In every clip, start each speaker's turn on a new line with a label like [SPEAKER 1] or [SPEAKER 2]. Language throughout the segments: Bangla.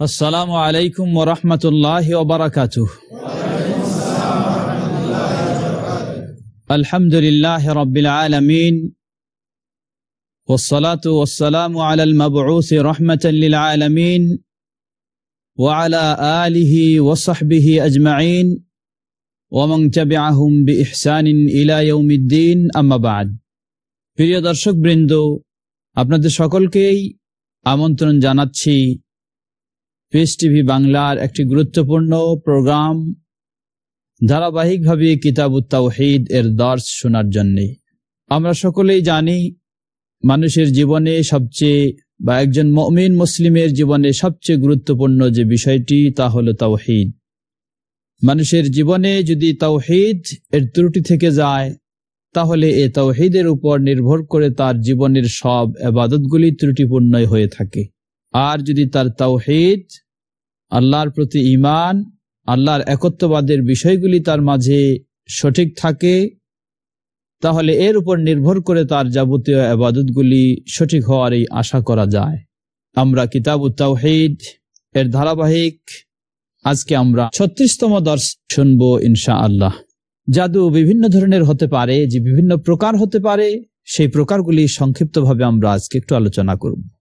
[SPEAKER 1] السلام عليكم ورحمة الله وبركاته الحمد لله رب العالمين والصلاة والسلام على المبعوث رحمة للعالمين وعلى آله وصحبه أجمعين ومن تبعهم بإحسان إلى يوم الدين أما بعد প্রিয় দর্শক বৃন্দ আপনাদের সকলকেই আমন্ত্রণ জানাচ্ছি পেস টিভি বাংলার একটি গুরুত্বপূর্ণ প্রোগ্রাম ধারাবাহিকভাবে কিতাব তাওহিদ এর দর্শ শোনার জন্যে আমরা সকলেই জানি মানুষের জীবনে সবচেয়ে বা একজন মমিন মুসলিমের জীবনে সবচেয়ে গুরুত্বপূর্ণ যে বিষয়টি তা হলো তাওহিদ মানুষের জীবনে যদি তাওহিদ এর ত্রুটি থেকে যায় তাহলে এ তাওহিদের উপর নির্ভর করে তার জীবনের সব আবাদতগুলি ত্রুটিপূর্ণ হয়ে থাকে আর যদি তার তাওহিদ, আল্লাহর প্রতি ইমান আল্লাহর একত্ববাদের বিষয়গুলি তার মাঝে সঠিক থাকে, তাহলে এর উপর নির্ভর করে তার যাবতীয় আবাদতগুলি সঠিক হওয়ারই আশা করা যায়। আমরা কিতাব তাওহিদ এর ধারাবাহিক আজকে আমরা ছত্রিশতম দর্শ শুনব ইনশা আল্লাহ জাদু বিভিন্ন ধরনের হতে পারে, যে বিভিন্ন প্রকার হতে পারে, সেই প্রকারগুলি সংক্ষিপ্তভাবে আমরা আজকে একটু আলোচনা করব।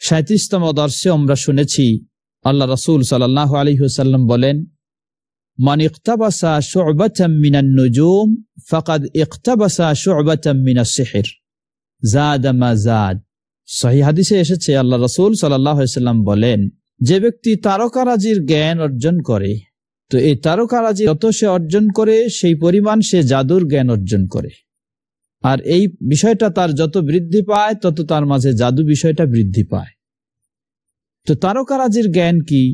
[SPEAKER 1] সাঁত্রিশতম দর্শে আমরা শুনেছি, আল্লাহ রসুল সাল্লাহ আলী হুসাল্লাম বলেন, মান ইকতাবাসা শুবাতাম মিনান নুজুম, ফাকাদ ইকতাবাসা শুবাতাম মিনাস সিহর। জাদ মা জাদ সহি হাদিসে এসেছে, আল্লাহ রসুল সাল্লাম বলেন, যে ব্যক্তি তারকারাজির জ্ঞান অর্জন করে, তো এই তারকারাজি যত সে অর্জন করে, সেই পরিমাণ সে জাদুর জ্ঞান অর্জন করে। আর এই বিষয়টা তার যত বৃদ্ধি পায়, তত তার মাঝে জাদু বিষয়টা বৃদ্ধি পায়। তো তারকারাজির জ্ঞান কি?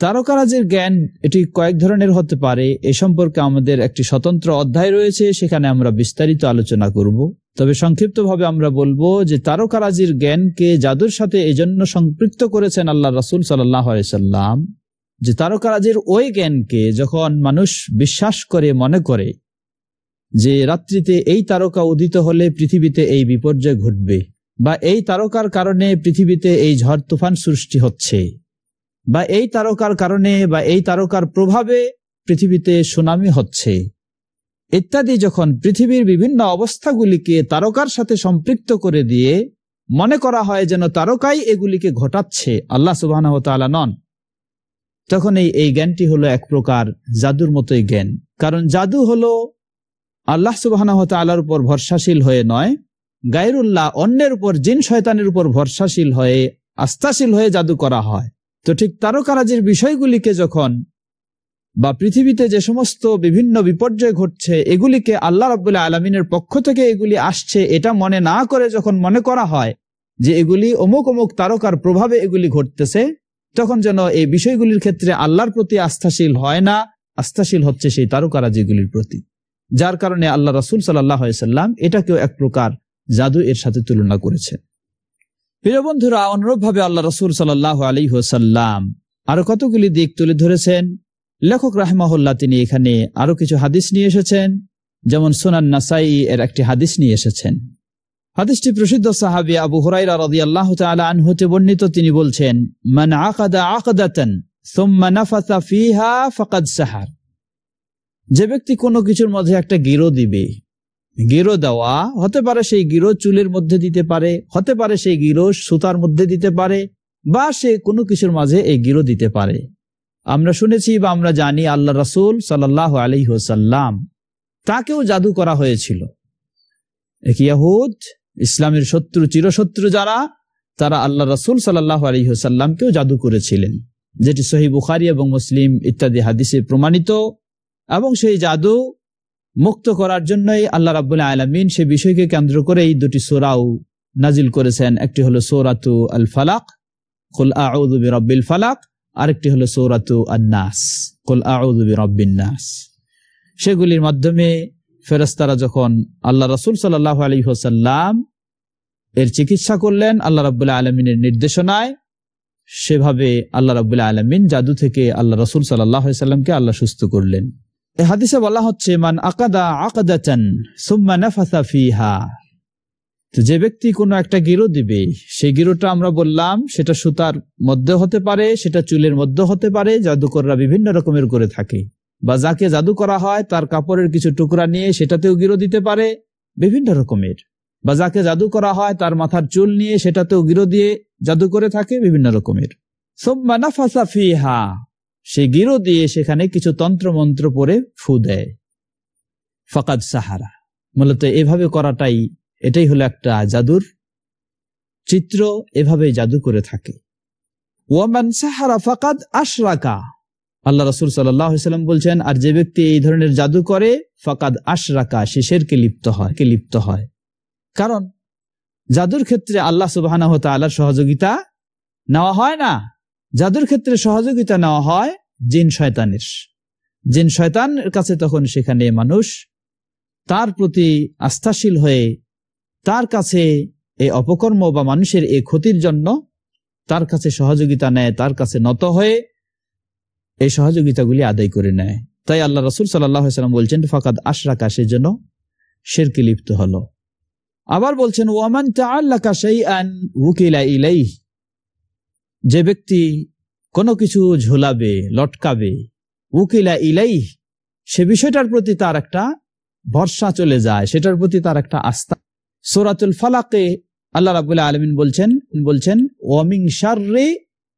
[SPEAKER 1] তারকারাজির জ্ঞান এটি কয়েক ধরনের হতে পারে। এ সম্পর্কে আমাদের একটি স্বতন্ত্র অধ্যায় রয়েছে, সেখানে আমরা বিস্তারিত আলোচনা করব। তবে সংক্ষিপ্তভাবে আমরা বলব যে তারকারাজির জ্ঞানকে জাদুর সাথে এজন্য সম্পৃক্ত করেছেন আল্লাহ রাসুল সাল্লাম যে তারকারাজির ওই জ্ঞানকে যখন মানুষ বিশ্বাস করে, মনে করে যে রাত্রিতে এই তারকা উদিত হলে পৃথিবীতে এই বিপর্যয় ঘটবে বা এই তারকার কারণে পৃথিবীতে এই ঝড় তুফান সৃষ্টি হচ্ছে বা এই তারকার কারণে বা এই তারকার প্রভাবে পৃথিবীতে সুনামি হচ্ছে। ইত্যাদি যখন পৃথিবীর বিভিন্ন অবস্থাগুলিকে তারকার সাথে সম্পৃক্ত করে দিয়ে মনে করা হয় যেন তারকাই এগুলিকে ঘটাচ্ছে, আল্লাহ সুবাহ নন। তখন এই এই জ্ঞানটি হলো এক প্রকার জাদুর মতোই জ্ঞান। কারণ জাদু হলো আল্লাহ সুবাহ আল্লাহর উপর ভরসাশীল হয়ে নয়, গায়রুল্লাহ অন্যের উপর জিন শয়তানের উপর ভরসাশীল হয়ে আস্থাশীল হয়ে জাদু করা হয়। তো ঠিক তারকারাজির বিষয়গুলিকে যখন বা পৃথিবীতে যে সমস্ত বিভিন্ন বিপর্যয় ঘটছে, এগুলিকে আল্লাহ রবাহ আলমিনের পক্ষ থেকে এগুলি আসছে, এটা মনে না করে যখন মনে করা হয় যে এগুলি অমুক অমুক তারকার প্রভাবে এগুলি ঘটতেছে, তখন যেন এই বিষয়গুলির ক্ষেত্রে আল্লাহর প্রতি আস্থাশীল হয় না, আস্থাশীল হচ্ছে সেই তারকারাজিগুলির প্রতি। যার কারণে আল্লাহ রসুল সাল্লাম এটাকেও এক প্রকার জাদু এর সাথে তুলনা করেছেন। প্রিয় বন্ধুরা, অনুরূপভাবে আল্লাহ রসুল সাল্লাহ আলী হোসাল্লাম আরও কতগুলি দিক তুলে ধরেছেন? লেখক রাহমাহুল্লাহ তিনি এখানে আরও কিছু হাদিস নিয়ে এসেছেন, যেমন সোনান নাসাই এর একটি হাদিস নিয়ে এসেছেন। হাদিসটি প্রসিদ্ধ সাহাবি আবু হুরাইরা রাদি আল্লাহ আনহতে বর্ণিত, তিনি বলছেন, মান আকাদা আকাদাতান সুম্মা ফিহা ফাকাদ সাহার। যে ব্যক্তি কোনো কিছুর মধ্যে একটা গিরো দিবে, গিরো দেওয়া হতে পারে সেই গিরো চুলের মধ্যে দিতে পারে, হতে পারে সেই গিরো সুতার মধ্যে দিতে পারে, বা সে কোনো কিছুর মাঝে এই গিরো দিতে পারে। আমরা শুনেছি বা আমরা জানি আল্লাহ রাসুল সাল্লাহ আলি হোসাল্লাম তাকেও জাদু করা হয়েছিল। এক ইয়াহুদ, ইসলামের শত্রু, চিরশত্রু যারা, তারা আল্লাহ রসুল সাল্লাহ আলী হোসাল্লামকেও জাদু করেছিলেন, যেটি সহি বুখারি এবং মুসলিম ইত্যাদি হাদিসে প্রমাণিত। এবং সেই জাদু মুক্ত করার জন্যই আল্লাহ রাবুল্লাহ আলমিন সে বিষয়কে কেন্দ্র করে এই দুটি সোরাও নাজিল করেছেন। একটি হলো সৌরাতু আল ফালাক কুল আউদুবি রব্বিল ফালাক আরেকটি হলো সৌরাতু আন্নাস, কুল আউদুবি রব্বিন নাস সেগুলির মাধ্যমে ফেরস্তারা যখন আল্লাহ রসুল সাল্লাহ আলী হোসাল্লাম এর চিকিৎসা করলেন আল্লাহ রাবুল্লাহ আলমিনের নির্দেশনায়, সেভাবে আল্লাহ রাবুল্লাহ আলমিন জাদু থেকে আল্লাহ রসুল সাল্লাহ সাল্লামকে আল্লাহ সুস্থ করলেন। এ হাদিসে বলা হচ্ছে, মান আকাদা আকাদাচান সুম্মা নাফাসা ফিহা। তো যে ব্যক্তি কোনো একটা গিরো দিবে, সেই গিরোটা আমরা বললাম, সেটা সুতার মধ্যে হতে পারে, সেটা চুলের মধ্যে হতে পারে, জাদুকররা বিভিন্ন রকমের করে থাকে। বা যাকে জাদু করা হয়, তার কাপড়ের কিছু টুকরা নিয়ে সেটাতেও গিরো দিতে পারে, বিভিন্ন রকমের। বা যাকে জাদু করা হয়, তার মাথার চুল নিয়ে সেটাতেও গিরো দিয়ে জাদু করে থাকে, বিভিন্ন রকমের। ফিহা। সে গিরো দিয়ে সেখানে কিছু তন্ত্র মন্ত্র পরে ফু দেয়। ফকাদ সাহারা। মূলত এভাবে করাটাই, এটাই হলো একটা জাদুর চিত্র, এভাবে জাদু করে থাকে। ওয়ামান সাহারা ফাকাদ আশরাকা। আল্লাহ রসুল সাল্লাম বলছেন, আর যে ব্যক্তি এই ধরনের জাদু করে, ফাকাদ আশরাকা, সে শেরকে লিপ্ত হয়, কে লিপ্ত হয়। কারণ, জাদুর ক্ষেত্রে আল্লাহ সুবাহ আল্লাহর সহযোগিতা নেওয়া হয় না। জাদুর ক্ষেত্রে সহযোগিতা নেওয়া হয় জিন শয়তানের। জিন শয়তানের কাছে তখন সেখানে মানুষ তার প্রতি আস্থাশীল হয়ে তার কাছে এই অপকর্ম বা মানুষের এই ক্ষতির জন্য তার কাছে সহযোগিতা নেয়, তার কাছে নত হয়ে এই সহযোগিতাগুলি আদায় করে নেয়। তাই আল্লাহ রসুল সাল্লাম বলছেন, ফাকাদ আশরাকা সেজন্য শেরকে লিপ্ত হলো। আবার বলছেন ওয়ামান উকিলা ইলাই যে ব্যক্তি কোনো কিছু ঝোলাবে, লটকাবে, উকিলা ইলাই সে বিষয়টার প্রতি তার একটা ভরসা চলে যায়, সেটার প্রতি তার একটা আস্থা। সোরাতুল ফালাকে আল্লাহ রাবুল্লাহ আলমিন বলছেন বলছেন, ওয়ামিং শার্রে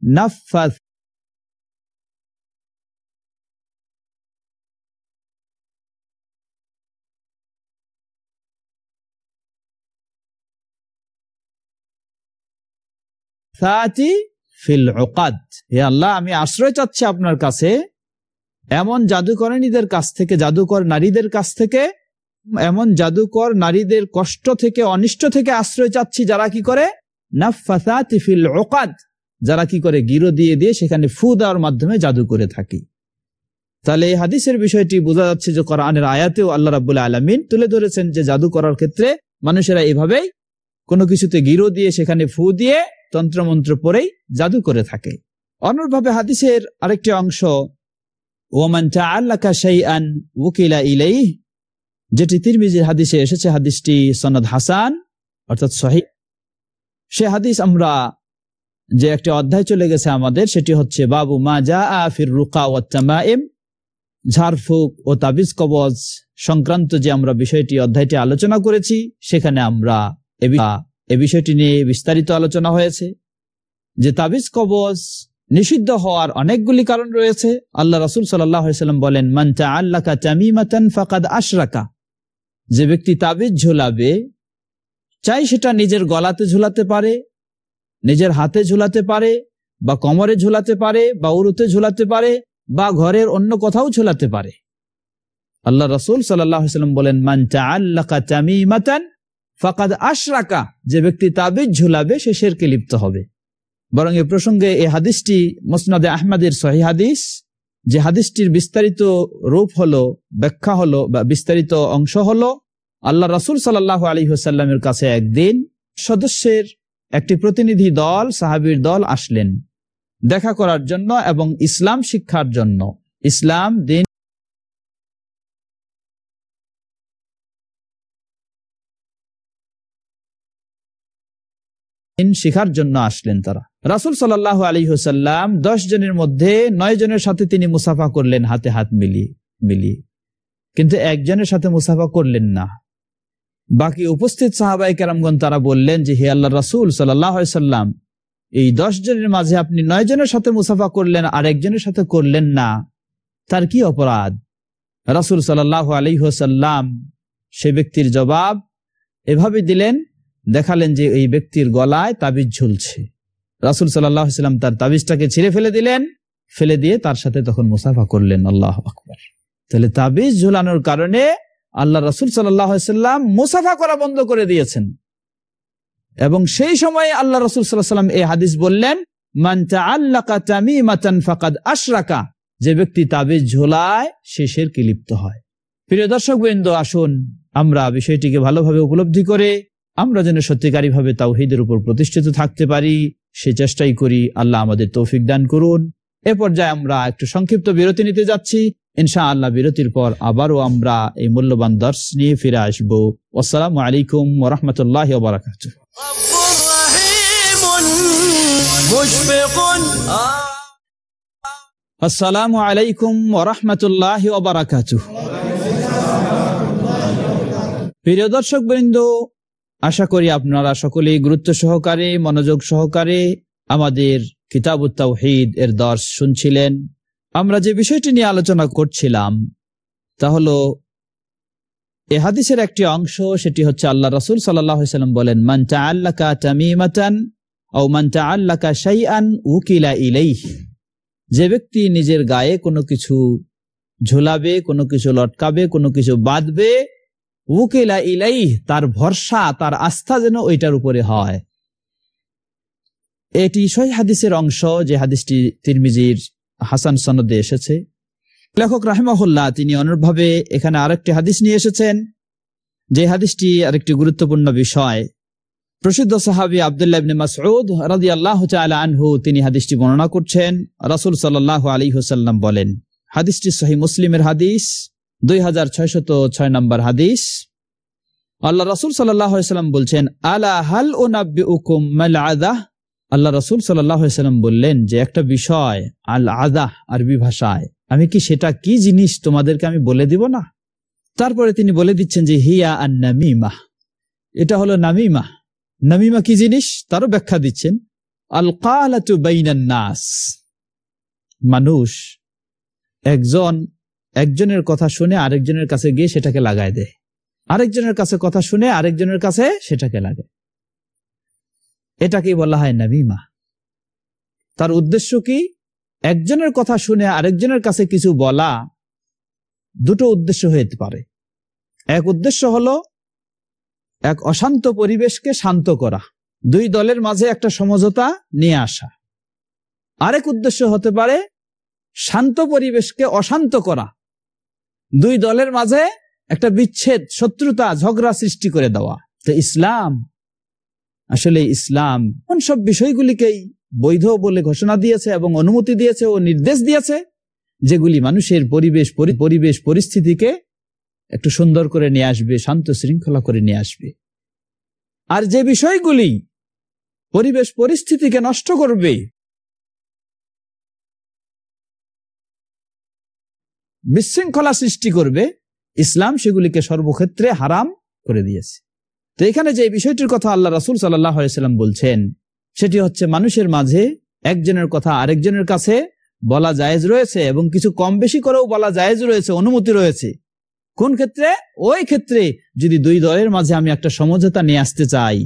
[SPEAKER 1] নাফাস ফিল ওকাদ হে আল্লাহ, আমি আশ্রয় চাচ্ছি আপনার কাছে। এমন জাদুকরণীদের কাছ থেকে, জাদুকর নারীদের কাছ থেকে, এমন জাদুকর নারীদের কষ্ট থেকে, অনিষ্ট থেকে আশ্রয় চাচ্ছি যারা কি করে? ফিল ওকাদ যারা কি করে? গিরো দিয়ে দিয়ে সেখানে ফু দেওয়ার মাধ্যমে জাদু করে থাকি। তাহলে এই হাদিসের বিষয়টি বোঝা যাচ্ছে যে কোরআনের আয়াতেও আল্লাহ রাবুল্লাহ আলমিন তুলে ধরেছেন যে জাদু করার ক্ষেত্রে মানুষেরা এভাবেই কোনো কিছুতে গিরো দিয়ে সেখানে ফু দিয়ে তন্ত্রমন্ত্র পরেই জাদু করে থাকে। অন্যভাবে হাদিসের আরেকটি অংশ, ওমান আন উকিলা ইলাই যেটি তিরমিজির হাদিসে এসেছে, হাদিসটি সনদ হাসান, অর্থাৎ সহি। সে হাদিস আমরা যে একটি অধ্যায় চলে গেছে আমাদের, সেটি হচ্ছে, বাবু মা যা আফির রুকা ও তামাইম ঝাড়ফুক ও তাবিজ কবজ সংক্রান্ত যে আমরা বিষয়টি, অধ্যায়টি আলোচনা করেছি, সেখানে আমরা এ বিষয়টি নিয়ে বিস্তারিত আলোচনা হয়েছে। যে তাবিজ কবজ নিষিদ্ধ হওয়ার অনেকগুলি কারণ রয়েছে। আল্লাহ রসুল সাল্লাম বলেন মানচা আল্লাকা চামিমাতান ফাকাদ আশরাকা। যে ব্যক্তি তাবিজ ঝোলাবে, চাই সেটা নিজের গলাতে ঝুলাতে পারে, নিজের হাতে ঝুলাতে পারে, বা কমরে ঝুলাতে পারে, বা উরুতে ঝুলাতে পারে, বা ঘরের অন্য কোথাও ঝুলাতে পারে। আল্লাহ রসুল সাল্লাম বলেন মানচা আল্লাকা চামিমাতান ফাকাদ আশরাকা, যে ব্যক্তি তাবিজ ঝুলাবে, সে শেরকে লিপ্ত হবে। বরং এ প্রসঙ্গে এই হাদিসটি মোসনাদে আহমদের সহি হাদিস, যে হাদিসটির বিস্তারিত রূপ হলো, ব্যাখ্যা হলো, বা বিস্তারিত অংশ হলো, আল্লাহ রাসুল সাল্লাহ আলী হোসাল্লামের কাছে একদিন সদস্যের একটি প্রতিনিধি দল, সাহাবির দল আসলেন। দেখা করার জন্য এবং ইসলাম শিক্ষার জন্য। ইসলাম দিন শিখার জন্য আসলেন তারা। রাসুল সাল্লাহ আলী হোসাল্লাম দশ জনের মধ্যে নয় জনের সাথে তিনি মুসাফা করলেন, হাতে হাত মিলিয়ে মিলিয়ে। কিন্তু একজনের সাথে মুসাফা করলেন না। বাকি উপস্থিত সাহাবাই কেরামগন তারা বললেন যে, হে আল্লাহ রাসুল সাল্লাম এই দশ জনের মাঝে আপনি নয় জনের সাথে মুসাফা করলেন, আর একজনের সাথে করলেন না। তার কি অপরাধ? রাসুল সাল্লাহ আলী হোসাল্লাম সে ব্যক্তির জবাব এভাবে দিলেন দেখালেন যে এই ব্যক্তির গলায় তাবিজ ঝুলছে। রাসুল সাল্লাম তার তাবিজটাকে ছিঁড়ে ফেলে দিলেন। ফেলে দিয়ে তার সাথে তখন মুসাফা করলেন। আল্লাহ আকবর। তাহলে তাবিজ ঝুলানোর কারণে আল্লাহ রাসুল সাল্লাম মুসাফা করা বন্ধ করে দিয়েছেন। এবং সেই সময় আল্লাহ রসুল সাল্লাম এই হাদিস বললেন আশরাকা। যে ব্যক্তি তাবিজ ঝোলায়, সে শেরকে লিপ্ত হয়। প্রিয় দর্শক বৃন্দ আসুন আমরা বিষয়টিকে ভালোভাবে উপলব্ধি করে আমরা যেন সত্যিকারী ভাবে তাওহিদের উপর প্রতিষ্ঠিত থাকতে পারি সে চেষ্টাই করি আল্লাহ আমাদের তৌফিক দান করুন। এ পর্যায়ে আমরা একটু সংক্ষিপ্ত বিরতি নিতে যাচ্ছি। ইনশা আল্লাহ বিরতির পর আবারও আমরা এই মূল্যবান দর্শ নিয়ে ফিরে আসব। আসসালামু আলাইকুম ওরহমতুল্লাহ বারাকাত আসসালামু আলাইকুম ওরহমতুল্লাহ বারাকাত প্রিয় দর্শক বৃন্দ আশা করি আপনারা সকলেই গুরুত্ব সহকারে, মনোযোগ সহকারে আমাদের কিতাব তাওহিদ এর দর্শ শুনছিলেন। আমরা যে বিষয়টি নিয়ে আলোচনা করছিলাম, তা হলো এ হাদিসের একটি অংশ, সেটি হচ্ছে আল্লাহ রসুল সাল্লাম বলেন মানটা আল্লাকা তামিমাতান ও মানটা আল্লাকা শাইআন উকিলা ইলেই যে ব্যক্তি নিজের গায়ে কোনো কিছু ঝোলাবে, কোনো কিছু লটকাবে, কোনো কিছু বাঁধবে উকিলা ইলাই তার ভরসা, তার আস্থা যেন ওইটার উপরে হয়। এটি সই হাদিসের অংশ, যে হাদিসটি তিরমিজির হাসান সনদে এসেছে। লেখক রাহেমাহুল্লাহ, তিনি অনুরভাবে এখানে আরেকটি হাদিস নিয়ে এসেছেন, যে হাদিসটি আরেকটি গুরুত্বপূর্ণ বিষয়। প্রসিদ্ধ সাহাবি আবদুল্লাহ মাসউদ রাজি আল্লাহ আনহু, তিনি হাদিসটি বর্ণনা করছেন, রাসুল সাল্লাহ আলী হুসাল্লাম বলেন। হাদিসটি সহি মুসলিমের হাদিস। দুই হাজার ছয়শত ছয় নম্বর হাদিস। আল্লাহ রসুল সাল্লাম বলছেন, আলা হাল ও নাব্বি উকুম মাল আদাহ আল্লাহ রসুল সাল্লাম বললেন, যে একটা বিষয় আল আদাহ আরবি ভাষায়, আমি কি সেটা কি জিনিস তোমাদেরকে আমি বলে দিব না? তারপরে তিনি বলে দিচ্ছেন যে, হিয়া আর নামিমা এটা হলো নামিমা। নামিমা কি জিনিস? তারও ব্যাখ্যা দিচ্ছেন আল কালাতু নাস মানুষ একজন একজনের কথা শুনে আরেকজনের কাছে গিয়ে সেটাকে লাগায় দেয়। আরেকজনের কাছে কথা শুনে আরেকজনের কাছে সেটাকে লাগে এটাকেই বলা হয় নাবিমা তার উদ্দেশ্য কি? একজনের কথা শুনে আরেকজনের কাছে কিছু বলা দুটো উদ্দেশ্য হতে পারে। এক উদ্দেশ্য হলো এক অশান্ত পরিবেশকে শান্ত করা, দুই দলের মাঝে একটা সমঝোতা নিয়ে আসা। আরেক উদ্দেশ্য হতে পারে শান্ত পরিবেশকে অশান্ত করা দুই দলের মাঝে একটা বিচ্ছেদ, শত্রুতা, ঝগড়া সৃষ্টি করে দেওয়া। তো ইসলাম, আসলে ইসলাম কোন সব বিষয়গুলিকেই বৈধ বলে ঘোষণা দিয়েছে এবং অনুমতি দিয়েছে ও নির্দেশ দিয়েছে, যেগুলি মানুষের পরিবেশ পরিবেশ পরিস্থিতিকে একটু সুন্দর করে নিয়ে আসবে, শান্ত শৃঙ্খলা করে নিয়ে আসবে। আর যে বিষয়গুলি পরিবেশ পরিস্থিতিকে নষ্ট করবে বিশৃঙ্খলা সৃষ্টি করবে, ইসলাম সেগুলিকে সর্বক্ষেত্রে হারাম করে দিয়েছে। তো এখানে যে বিষয়টির কথা আল্লাহ রাসুল সাল্লাম বলছেন, সেটি হচ্ছে মানুষের মাঝে একজনের কথা আরেকজনের কাছে বলা জায়েজ রয়েছে এবং কিছু কম বেশি করেও বলা জায়েজ রয়েছে, অনুমতি রয়েছে। কোন ক্ষেত্রে? ওই ক্ষেত্রে যদি দুই দলের মাঝে আমি একটা সমঝোতা নিয়ে আসতে চাই,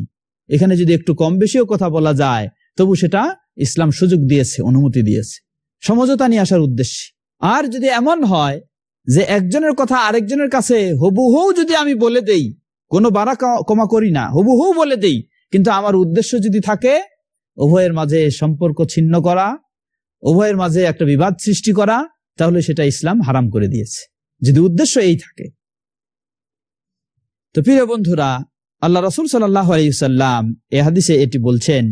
[SPEAKER 1] এখানে যদি একটু কম বেশিও কথা বলা যায়, তবু সেটা ইসলাম সুযোগ দিয়েছে, অনুমতি দিয়েছে। সমঝোতা নিয়ে আসার উদ্দেশ্যে। আর যদি এমন হয় যে একজনের কথা আরেকজনের কাছে হবুহু যদি আমি বলে দেই, কোনো বাড়া কমা করি না হবুহু বলে দেই, কিন্তু আমার উদ্দেশ্য যদি থাকে, উভয়ের মাঝে সম্পর্ক ছিন্ন করা, উভয়ের মাঝে একটা বিবাদ সৃষ্টি করা, তাহলে সেটা ইসলাম হারাম করে দিয়েছে। যদি উদ্দেশ্য এই থাকে। তো প্রিয় বন্ধুরা, আল্লাহ রসুল সাল্লাহ আলাইসাল্লাম এ হাদিসে এটি বলছেন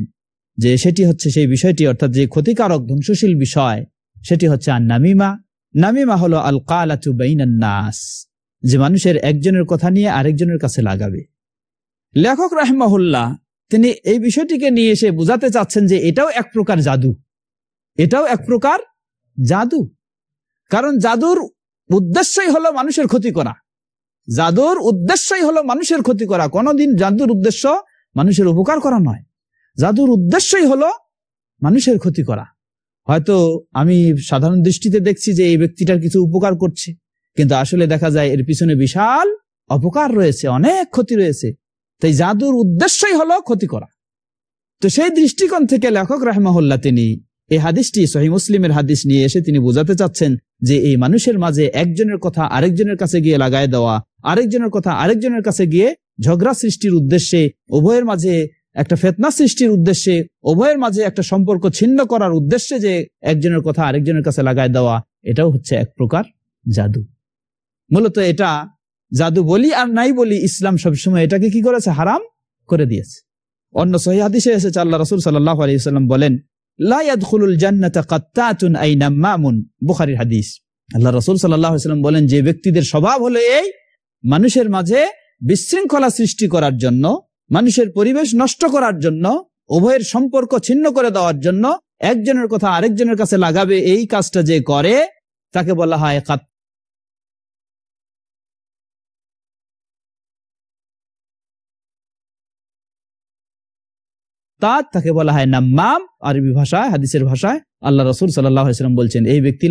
[SPEAKER 1] যে সেটি হচ্ছে সেই বিষয়টি, অর্থাৎ যে ক্ষতিকারক, ধ্বংসশীল বিষয় সেটি হচ্ছে আর নামিমা। নামিমা হলো আল কালাতু নাস, যে মানুষের একজনের কথা নিয়ে আরেকজনের কাছে লাগাবে। লেখক রাহমাহুল্লাহ, তিনি এই বিষয়টিকে নিয়ে এসে বুঝাতে চাচ্ছেন যে এটাও এক প্রকার জাদু। এটাও এক প্রকার জাদু। কারণ জাদুর উদ্দেশ্যই হলো মানুষের ক্ষতি করা। জাদুর উদ্দেশ্যই হলো মানুষের ক্ষতি করা। কোনোদিন জাদুর উদ্দেশ্য মানুষের উপকার করা নয়। জাদুর উদ্দেশ্যই হলো মানুষের ক্ষতি করা। হয়তো আমি সাধারণ দৃষ্টিতে দেখছি যে এই ব্যক্তিটার কিছু উপকার করছে, কিন্তু আসলে দেখা যায় এর পিছনে বিশাল অপকার রয়েছে, অনেক ক্ষতি রয়েছে। তাই জাদুর উদ্দেশ্যই হলো ক্ষতি করা। তো সেই দৃষ্টিকোণ থেকে লেখক রাহমাহুল্লাহ তিনি এই হাদিসটি, সহি মুসলিমের হাদিস নিয়ে এসে তিনি বোঝাতে চাচ্ছেন যে এই মানুষের মাঝে একজনের কথা আরেকজনের কাছে গিয়ে লাগায় দেওয়া, আরেকজনের কথা আরেকজনের কাছে গিয়ে ঝগড়া সৃষ্টির উদ্দেশ্যে উভয়ের মাঝে একটা ফেতনা সৃষ্টির উদ্দেশ্যে, উভয়ের মাঝে একটা সম্পর্ক ছিন্ন করার উদ্দেশ্যে যে একজনের কথা আরেকজনের কাছে লাগাই দেওয়া, এটাও হচ্ছে এক প্রকার জাদু। মূলত এটা জাদু বলি আর নাই বলি ইসলাম সবসময় এটাকে কি করেছে? হারাম করে দিয়েছে। অন্য সহি হাদিসে এসেছে, আল্লাহ রসুল সাল্লাহ আলাইসাল্লাম বলেন হাদিস। আল্লাহ রাসূল আলাইহি বলেন, যে ব্যক্তিদের স্বভাব হলো এই, মানুষের মাঝে বিশৃঙ্খলা সৃষ্টি করার জন্য মানুষের পরিবেশ নষ্ট করার জন্য, উভয়ের সম্পর্ক ছিন্ন করে দেওয়ার জন্য একজনের কথা আরেকজনের কাছে লাগাবে, এই কাজটা যে করে, তাকে বলা হয় কাত- তাত তাকে বলা হয় নাম্মাম। আরবি ভাষায়, হাদিসের ভাষায় আল্লাহ রসুল সাল্লাম বলছেন, এই ব্যক্তি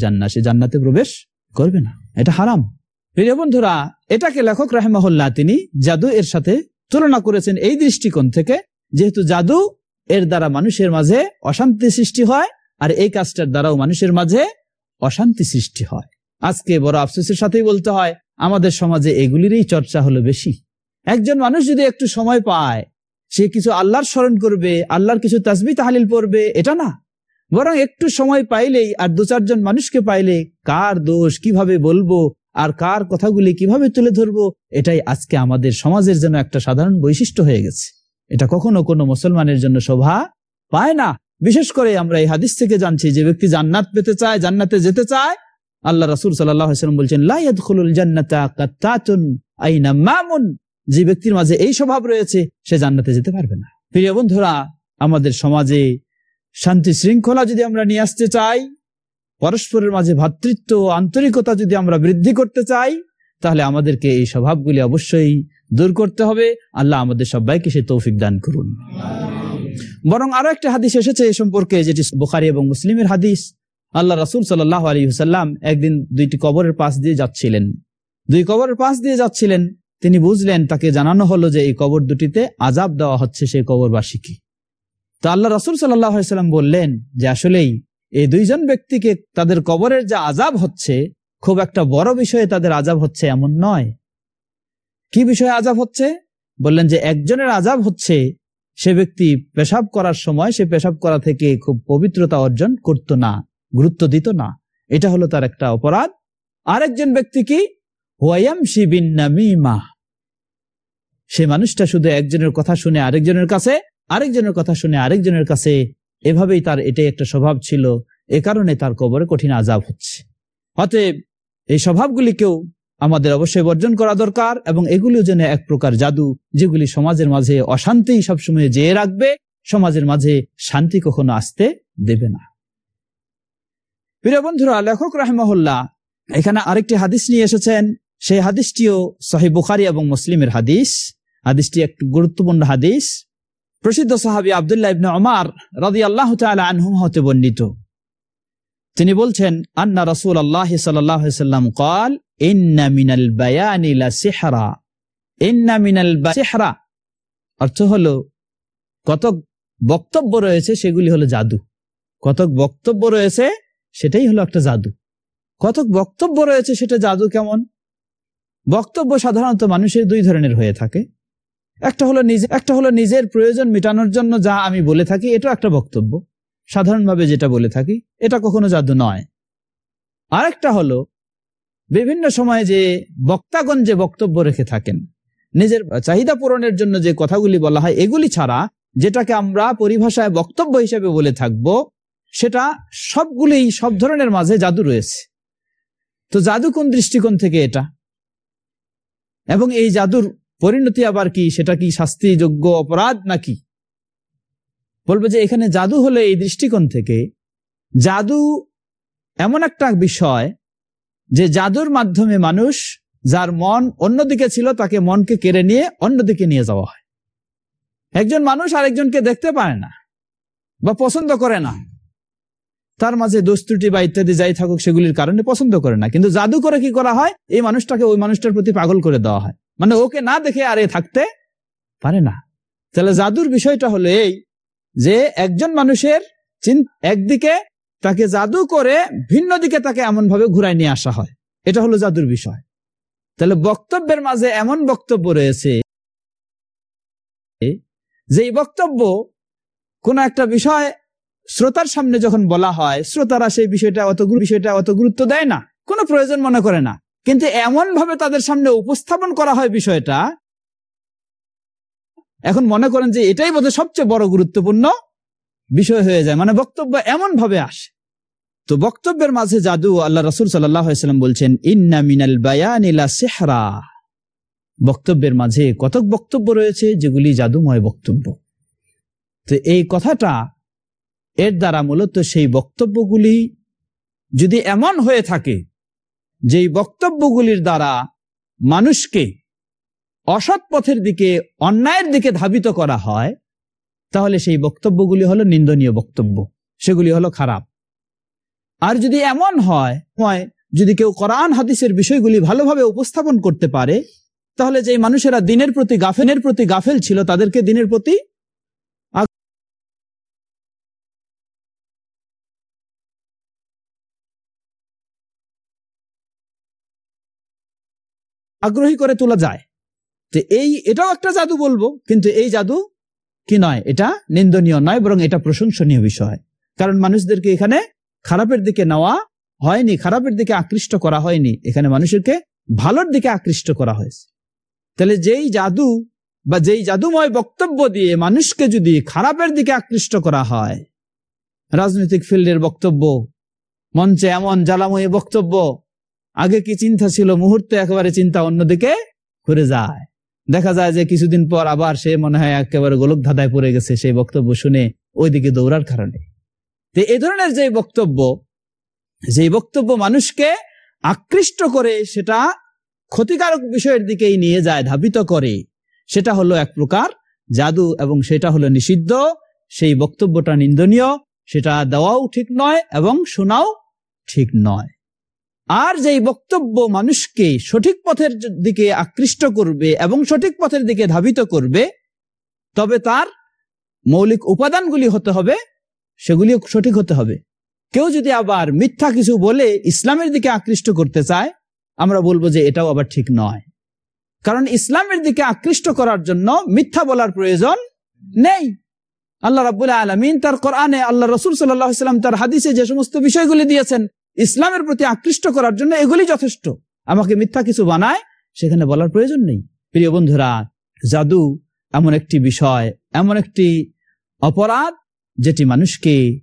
[SPEAKER 1] জান্না সে জান্নাতে প্রবেশ করবে না। এটা হারাম। প্রিয় বন্ধুরা, এটাকে লেখক রাহেমাহুল্লাহ তিনি জাদু এর সাথে তুলনা করেছেন এই দৃষ্টিকোণ থেকে, যেহেতু জাদু এর দ্বারা মানুষের মাঝে অশান্তি সৃষ্টি হয়, আর এই কাজটার দ্বারাও মানুষের মাঝে অশান্তি সৃষ্টি হয়। আজকে বড় আফসোসের সাথেই বলতে হয়, আমাদের সমাজে এগুলিরই চর্চা হলো বেশি। একজন মানুষ যদি একটু সময় পায়, সে কিছু আল্লাহর স্মরণ করবে, আল্লাহর কিছু তাসবি তাহালিল পড়বে, এটা না। বরং একটু সময় পাইলেই আর দু চারজন মানুষকে পাইলে কার দোষ, কীভাবে বলব আর কার কথাগুলি কীভাবে তুলে ধরবো, এটাই আজকে আমাদের সমাজের জন্য একটা সাধারণ বৈশিষ্ট্য হয়ে গেছে। এটা কখনো কোনো মুসলমানের জন্য শোভা পায় না। বিশেষ করে আমরা এই হাদিস থেকে জানছি, যে ব্যক্তি জান্নাত পেতে চায়, জান্নাতে যেতে চায়, আল্লাহ রাসুল সাল্লাম বলছেন মামুন। যে ব্যক্তির মাঝে এই স্বভাব রয়েছে, সে জান্নাতে যেতে পারবে না। প্রিয় বন্ধুরা, আমাদের সমাজে শান্তি শৃঙ্খলা যদি আমরা নিয়ে আসতে চাই পরস্পরের মাঝে ভ্রাতৃত্ব ও আন্তরিকতা যদি আমরা বৃদ্ধি করতে চাই, তাহলে আমাদেরকে এই স্বভাবগুলি অবশ্যই দূর করতে হবে। আল্লাহ আমাদের সবাইকে সে তৌফিক দান করুন। বরং আরও একটা হাদিস এসেছে এ সম্পর্কে, যেটি বুখারি এবং মুসলিমের হাদিস। আল্লাহ রাসুল সাল্লাহ আলী হুসাল্লাম একদিন দুইটি কবরের পাশ দিয়ে যাচ্ছিলেন। দুই কবরের পাশ দিয়ে যাচ্ছিলেন। তিনি বুঝলেন, তাকে জানানো হলো যে এই কবর দুটিতে আজাব দেওয়া হচ্ছে সেই কবরবাসীকে। তো আল্লাহ রসুল সাল্লাম বললেন যে, আসলেই এই দুইজন ব্যক্তিকে তাদের কবরের যে আজাব হচ্ছে, খুব একটা বড় বিষয়ে তাদের আজাব হচ্ছে এমন নয়। কি বিষয়ে আজাব হচ্ছে? বললেন যে একজনের আজাব হচ্ছে, সে ব্যক্তি পেশাব করার সময় সে পেশাব করা থেকে খুব পবিত্রতা অর্জন করত না, গুরুত্ব দিত না। এটা হলো তার একটা অপরাধ। আরেকজন ব্যক্তি কি? সে মানুষটা শুধু একজনের কথা শুনে আরেকজনের কাছে, আরেকজনের কথা শুনে আরেকজনের কাছে এভাবেই তার এটাই একটা স্বভাব ছিল। এ কারণে তার কবরে কঠিন আজাব হচ্ছে। অতএব এই স্বভাবগুলিকেও আমাদের অবশ্যই বর্জন করা দরকার এবং এগুলিও যেন এক প্রকার জাদু, যেগুলি সমাজের মাঝে অশান্তি সবসময় যেয়ে রাখবে, সমাজের মাঝে শান্তি কখনো আসতে দেবে না। প্রিয় বন্ধুরা, লেখক রাহমহল্লা এখানে আরেকটি হাদিস নিয়ে এসেছেন। সেই হাদিসটিও সাহি বুখারি এবং মুসলিমের হাদিস। হাদিসটি একটু গুরুত্বপূর্ণ হাদিস। প্রসিদ্ধ সাহাবি আবদুল্লাহ ইবনে ওমার রাদি আল্লাহ আনহুম হতে বর্ণিত। তিনি বলছেন, আন্না রসুল আল্লাহ সাল্লাম কল, ইন্না মিনাল বায়ানি লা সিহরা ইন্না মিনাল সিহরা অর্থ হলো, কতক বক্তব্য রয়েছে সেগুলি হলো জাদু। কতক বক্তব্য রয়েছে সেটাই হলো একটা জাদু। কতক বক্তব্য রয়েছে সেটা জাদু কেমন? বক্তব্য সাধারণত মানুষের দুই ধরনের হয়ে থাকে। একটা হলো নিজে, একটা হলো নিজের প্রয়োজন মেটানোর জন্য যা আমি বলে থাকি এটা একটা বক্তব্য। সাধারণভাবে যেটা বলে থাকি, এটা কখনো জাদু নয়। আরেকটা হলো, বিভিন্ন সময়ে যে বক্তাগণ যে বক্তব্য রেখে থাকেন, নিজের চাহিদা পূরণের জন্য যে কথাগুলি বলা হয়, এগুলি ছাড়া যেটাকে আমরা পরিভাষায় বক্তব্য হিসেবে বলে থাকব, সেটা সবগুলি সব ধরনের মাঝে জাদু রয়েছে। তো জাদু কোন দৃষ্টিকোণ থেকে এটা? এবং এই জাদুর পরিণতি আবার কি? সেটা কি শাস্তিযোগ্য অপরাধ নাকি? বলবে যে এখানে জাদু হলে এই দৃষ্টিকোণ থেকে। জাদু এমন একটা বিষয় যে জাদুর মাধ্যমে মানুষ যার মন অন্যদিকে ছিল তাকে মনকে কেড়ে নিয়ে অন্যদিকে নিয়ে যাওয়া হয়। একজন মানুষ আরেকজনকে দেখতে পারে না বা পছন্দ করে না। তার মাঝে দোস্তুটি বা ইত্যাদি যাই থাকুক সেগুলির কারণে পছন্দ করে না। কিন্তু জাদু করে কি করা হয়? এই মানুষটাকে ওই মানুষটার প্রতি পাগল করে দেওয়া হয়। মানে ওকে না দেখে আর এ থাকতে পারে না। তাহলে জাদুর বিষয়টা হলো এই যে একজন মানুষের একদিকে তাকে জাদু করে ভিন্ন দিকে তাকে এমন ভাবে ঘুরাই নিয়ে আসা হয়। এটা হলো জাদুর বিষয়। তাহলে বক্তব্যের মাঝে এমন বক্তব্য রয়েছে যে এই বক্তব্য কোন একটা বিষয় শ্রোতার সামনে যখন বলা হয়, শ্রোতারা সেই বিষয়টা অত বিষয়টা অত গুরুত্ব দেয় না। কোনো প্রয়োজন মনে করে না। কিন্তু এমন ভাবে তাদের সামনে উপস্থাপন করা হয় বিষয়টা, এখন মনে করেন যে এটাই বোধহয় সবচেয়ে বড় গুরুত্বপূর্ণ বিষয় হয়ে যায়। মানে বক্তব্য এমন ভাবে আসে। তো বক্তব্যের মাঝে জাদু আল্লাহ রসুল সাল্লাম বলছেন, ইন্না মিনাল বায়ানিলা সেহরা। বক্তব্যের মাঝে কতক বক্তব্য রয়েছে যেগুলি জাদুময় বক্তব্য। তো এই কথাটা এর দ্বারা মূলত সেই বক্তব্যগুলি যদি এমন হয়ে থাকে যেই বক্তব্যগুলির দ্বারা মানুষকে অসৎ পথের দিকে, অন্যায়ের দিকে ধাবিত করা হয়, তাহলে সেই বক্তব্যগুলি হলো নিন্দনীয় বক্তব্য। সেগুলি হলো খারাপ। আর যদি এমন হয় যদি কেউ কোরআন, হাদিসের বিষয়গুলি ভালোভাবে উপস্থাপন করতে পারে, তাহলে যে মানুষেরা দিনের প্রতি গাফেনের প্রতি গাফেল ছিল, তাদেরকে দিনের প্রতি আগ্রহী করে তোলা যায়। তো এই, এটাও একটা জাদু বলব, কিন্তু এই জাদু কি নয়? এটা নিন্দনীয় নয়, বরং এটা প্রশংসনীয় বিষয়। কারণ মানুষদেরকে এখানে খারাপের দিকে নেওয়া হয়নি, খারাপের দিকে আকৃষ্ট করা হয়নি। এখানে মানুষেরকে ভালোর দিকে আকৃষ্ট করা হয়েছে। তাহলে যেই জাদু বা যেই জাদুময় বক্তব্য দিয়ে মানুষকে যদি খারাপের দিকে আকৃষ্ট করা হয়, রাজনৈতিক ফিল্ডের বক্তব্য, মঞ্চে এমন জ্বালাময় বক্তব্য আগে কি চিন্তা ছিল? মুহূর্তে একেবারে চিন্তা অন্যদিকে ঘুরে যায়। দেখা যায় যে কিছুদিন পর আবার সে মনে হয় একেবারে গোলক ধাঁধায় পড়ে গেছে সেই বক্তব্য শুনে ওইদিকে দৌড়ার কারণে। তো এই ধরনের যে বক্তব্য যে বক্তব্য মানুষকে আকৃষ্ট করে, সেটা ক্ষতিকারক বিষয়ের দিকেই নিয়ে যায়, ধাবিত করে, সেটা হলো এক প্রকার জাদু এবং সেটা হলো নিষিদ্ধ। সেই বক্তব্যটা নিন্দনীয়, সেটা দেওয়াও ঠিক নয় এবং শোনাও ঠিক নয়। আর যেই বক্তব্য মানুষকে সঠিক পথের দিকে আকৃষ্ট করবে এবং সঠিক পথের দিকে ধাবিত করবে, তবে তার মৌলিক উপাদানগুলি হতে হবে, সেগুলিও সঠিক হতে হবে। কেউ যদি আবার মিথ্যা কিছু বলে ইসলামের দিকে আকৃষ্ট করতে চায়, আমরা বলব যে এটাও আবার ঠিক নয়। কারণ ইসলামের দিকে আকৃষ্ট করার জন্য মিথ্যা বলার প্রয়োজন নেই। আল্লাহ রাবুল আলমিন তার কোরআনে আল্লাহ রসুল সাল্লাম তার হাদিসে যে সমস্ত বিষয়গুলি দিয়েছেন ইসলামের প্রতি আকৃষ্ট করার জন্য এগুলি যথেষ্ট। আমাকে মিথ্যা কিছু বানায়, সেখানে বলার প্রয়োজন নেই। প্রিয় বন্ধুরা, জাদু এমন একটি বিষয়, এমন একটি অপরাধ যেটি মানুষকে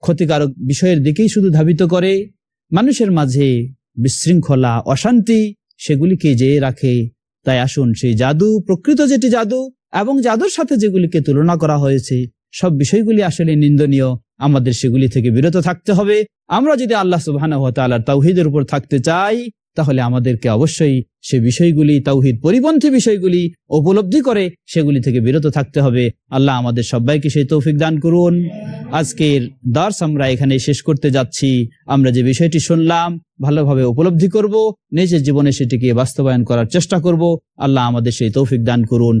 [SPEAKER 1] ক্ষতিকারক বিষয়ের দিকেই শুধু ধাবিত করে। মানুষের মাঝে বিশৃঙ্খলা, অশান্তি, সেগুলিকে যে রাখে। তাই আসুন, সেই জাদু, প্রকৃত যেটি জাদু এবং জাদুর সাথে যেগুলিকে তুলনা করা হয়েছে, সব বিষয়গুলি আসলে নিন্দনীয়। আমাদের সেগুলি থেকে বিরত থাকতে হবে। আমরা যদি আল্লাহ সুবাহ তাওহিদের উপর থাকতে চাই, তাহলে আমাদেরকে অবশ্যই সে বিষয়গুলি, তাওহিদ পরিপন্থী বিষয়গুলি উপলব্ধি করে সেগুলি থেকে বিরত থাকতে হবে। আল্লাহ আমাদের সবাইকে সেই তৌফিক দান করুন। আজকের দার্স আমরা এখানে শেষ করতে যাচ্ছি। আমরা যে বিষয়টি শুনলাম, ভালোভাবে উপলব্ধি করব, নিজের জীবনে সেটিকে বাস্তবায়ন করার চেষ্টা করব। আল্লাহ আমাদের সেই তৌফিক দান করুন।